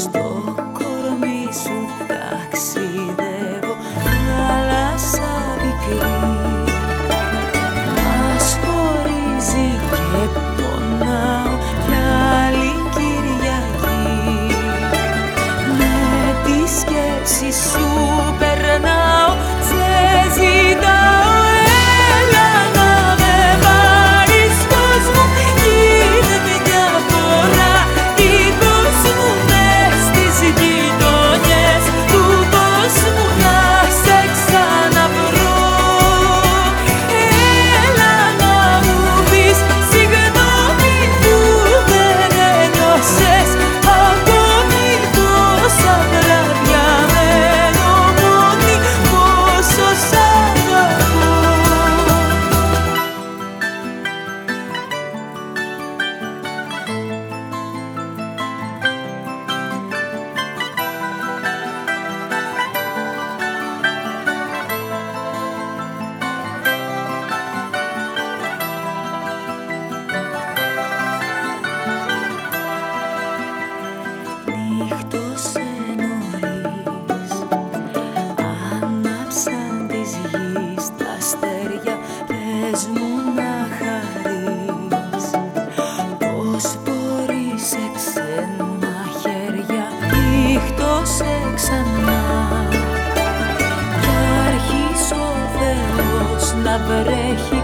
estoy. Να βρέχει